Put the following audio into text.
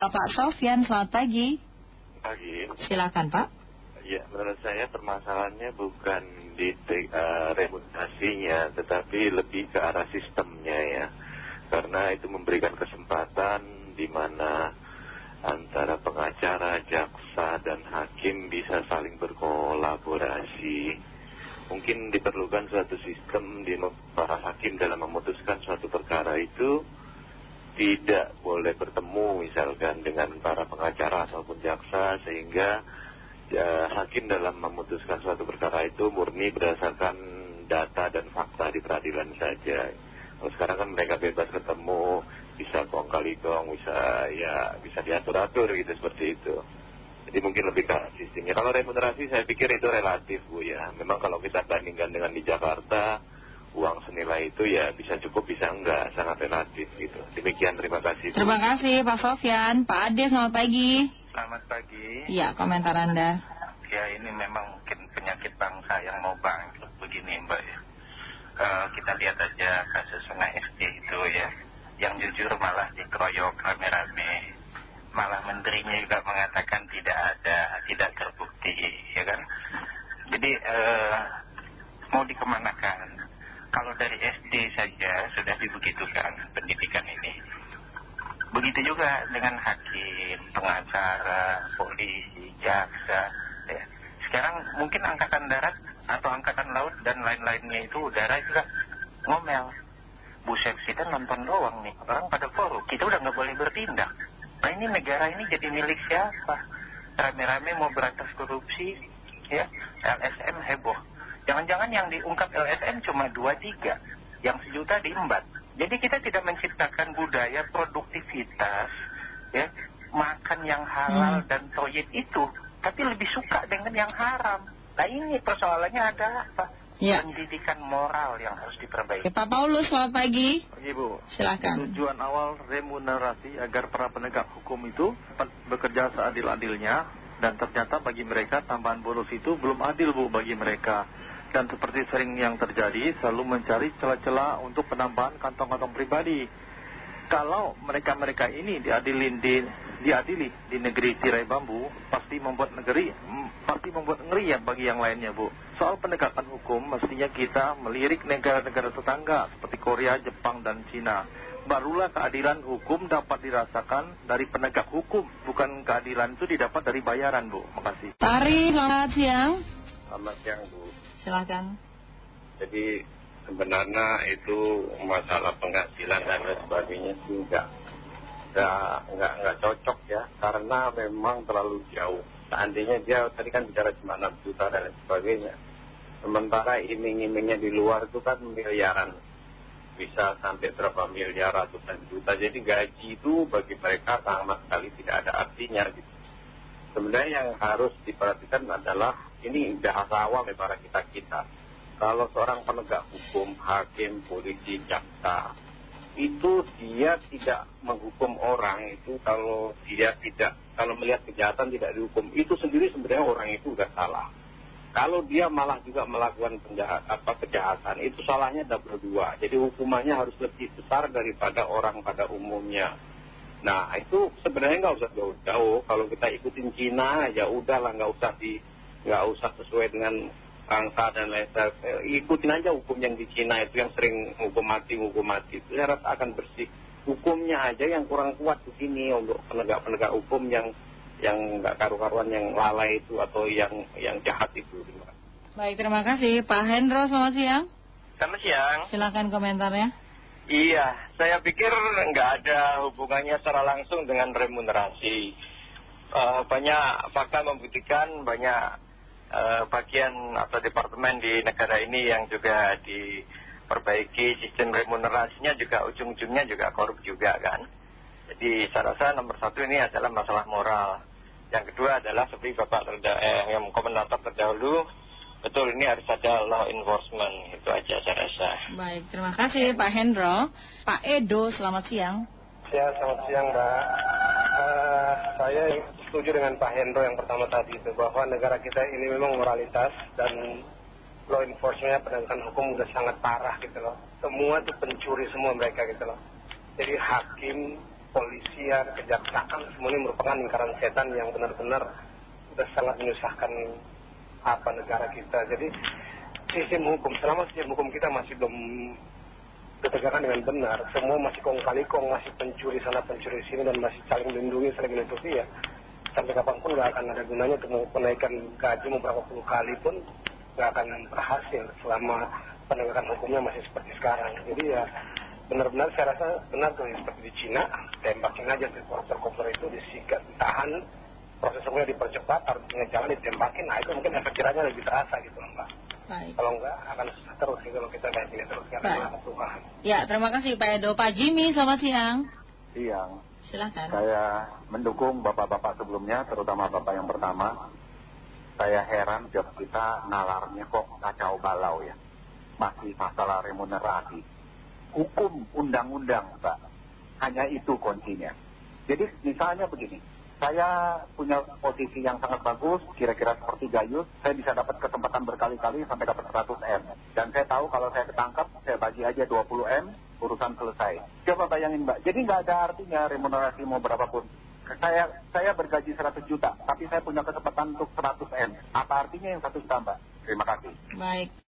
Pak Sofyan, selamat pagi. Pagi. Silakan Pak. Ya, menurut saya permasalahannya bukan di uh, remunerasinya, tetapi lebih ke arah sistemnya ya. Karena itu memberikan kesempatan di mana antara pengacara, jaksa, dan hakim bisa saling berkolaborasi. Mungkin diperlukan suatu sistem di para hakim dalam memutuskan suatu perkara itu tidak boleh bertemu misalkan dengan para pengacara ataupun jaksa sehingga ya, hakim dalam memutuskan suatu perkara itu murni berdasarkan data dan fakta di peradilan saja. Kalau sekarang kan mereka bebas ketemu, bisa kong kali kong, bisa ya bisa diatur-atur gitu seperti itu. Jadi mungkin lebih ke sistemnya. Kalau remunerasi saya pikir itu relatif Bu ya. Memang kalau kita bandingkan dengan di Jakarta, uang senilai itu ya bisa cukup bisa enggak, sangat relatif gitu. Demikian terima kasih. Terima kasih Pak Sofyan. Pak Ade selamat pagi. Selamat pagi. Iya komentar Anda. Ya ini memang mungkin penyakit bangsa yang mau bangkrut begini Mbak ya. Uh, kita lihat aja kasus Sungai SD itu ya. Yang jujur malah dikeroyok rame-rame. Malah menterinya juga mengatakan tidak ada, tidak terbukti ya kan. Jadi uh, mau dikemanakan? kalau dari SD saja sudah dibegitukan pendidikan ini. Begitu juga dengan hakim, pengacara, polisi, jaksa. Ya. Sekarang mungkin angkatan darat atau angkatan laut dan lain-lainnya itu udara juga ngomel. Bu Seksi kan nonton doang nih, orang pada forum. Kita udah nggak boleh bertindak. Nah ini negara ini jadi milik siapa? Rame-rame mau berantas korupsi, ya LSM heboh. Jangan-jangan yang diungkap LSM cuma dua tiga, yang sejuta diembat. Jadi kita tidak menciptakan budaya produktivitas, ya, makan yang halal hmm. dan toyib itu, tapi lebih suka dengan yang haram. Nah ini persoalannya adalah apa? Ya. Pendidikan moral yang harus diperbaiki. Pak Paulus, selamat pagi. Pagi Bu. Silakan. Tujuan awal remunerasi agar para penegak hukum itu bekerja seadil-adilnya dan ternyata bagi mereka tambahan bonus itu belum adil Bu bagi mereka dan seperti sering yang terjadi selalu mencari celah-celah untuk penambahan kantong-kantong pribadi. Kalau mereka-mereka ini diadili di, diadili di negeri tirai bambu, pasti membuat negeri, pasti membuat ngeri ya bagi yang lainnya Bu. Soal penegakan hukum, mestinya kita melirik negara-negara tetangga seperti Korea, Jepang, dan Cina. Barulah keadilan hukum dapat dirasakan dari penegak hukum, bukan keadilan itu didapat dari bayaran Bu. Makasih. Tari, selamat siang. Selamat siang Bu silakan. Jadi sebenarnya itu masalah penghasilan dan lain sebagainya sih enggak, enggak, enggak, cocok ya karena memang terlalu jauh. Seandainya dia tadi kan bicara cuma 6 juta dan lain sebagainya. Sementara iming-imingnya di luar itu kan miliaran. Bisa sampai berapa miliar ratusan juta. Jadi gaji itu bagi mereka sama sekali tidak ada artinya gitu. Sebenarnya yang harus diperhatikan adalah ini bahasa awam ya para kita-kita. Kalau seorang penegak hukum, hakim, polisi, jaksa, itu dia tidak menghukum orang itu kalau dia tidak, kalau melihat kejahatan tidak dihukum, itu sendiri sebenarnya orang itu sudah salah. Kalau dia malah juga melakukan penjahat, apa, kejahatan, itu salahnya double dua. Jadi hukumannya harus lebih besar daripada orang pada umumnya. Nah itu sebenarnya nggak usah jauh-jauh. Kalau kita ikutin Cina ya udahlah nggak usah di nggak usah sesuai dengan bangsa dan lain sebagainya. Ikutin aja hukum yang di Cina itu yang sering hukum mati, hukum mati. Itu saya rasa akan bersih. Hukumnya aja yang kurang kuat di sini untuk penegak-penegak hukum yang yang nggak karu-karuan yang lalai itu atau yang yang jahat itu. Baik, terima kasih. Pak Hendro, selamat siang. Selamat siang. Silakan komentarnya. Iya, saya pikir nggak ada hubungannya secara langsung dengan remunerasi. Uh, banyak fakta membuktikan banyak bagian atau departemen di negara ini yang juga diperbaiki sistem remunerasinya juga ujung-ujungnya juga korup juga kan. Jadi saya rasa nomor satu ini adalah masalah moral. Yang kedua adalah seperti Bapak terda eh, yang komentator terdahulu, betul ini harus ada law enforcement, itu aja saya rasa. Baik, terima kasih Pak Hendro. Pak Edo, selamat siang. Ya, selamat siang Mbak. Uh, saya setuju dengan Pak Hendro yang pertama tadi itu bahwa negara kita ini memang moralitas dan law enforcementnya penegakan hukum sudah sangat parah gitu loh. Semua itu pencuri semua mereka gitu loh. Jadi hakim, polisian, kejaksaan, semuanya merupakan lingkaran setan yang benar-benar sudah sangat menyusahkan apa negara kita. Jadi sistem hukum, selama sistem hukum kita masih belum ditegakkan dengan benar, semua masih kong kali kong, masih pencuri sana pencuri sini dan masih saling melindungi, saling menutupi ya. Sampai kapan pun nggak akan ada gunanya untuk menaikkan gaji beberapa puluh kali pun nggak akan berhasil selama penegakan hukumnya masih seperti sekarang. Jadi ya benar-benar saya rasa benar tuh seperti di Cina, tembakin aja ke koruptor-koruptor itu disikat, ditahan, proses hukumnya dipercepat, harus jalan ditembakin, nah itu mungkin efek jerahnya lebih terasa gitu Mbak. Baik. Kalau enggak akan susah terus kalau kita kayak gini terus karena perubahan. Ya, terima kasih Pak Edo. Pak Jimmy, selamat siang. Siang. Silahkan. Saya mendukung bapak-bapak sebelumnya, terutama bapak yang pertama. Saya heran job kita nalarnya kok kacau balau ya. Masih masalah remunerasi. Hukum undang-undang, Pak. Hanya itu kuncinya. Jadi misalnya begini, saya punya posisi yang sangat bagus, kira-kira seperti Gayus, saya bisa dapat kesempatan berkali-kali sampai dapat 100 M. Dan saya tahu kalau saya ketangkap, saya bagi aja 20 M, urusan selesai. Coba bayangin Mbak, jadi nggak ada artinya remunerasi mau berapapun. Saya, saya bergaji 100 juta, tapi saya punya kesempatan untuk 100 M. Apa artinya yang 1 juta Mbak? Terima kasih. Baik.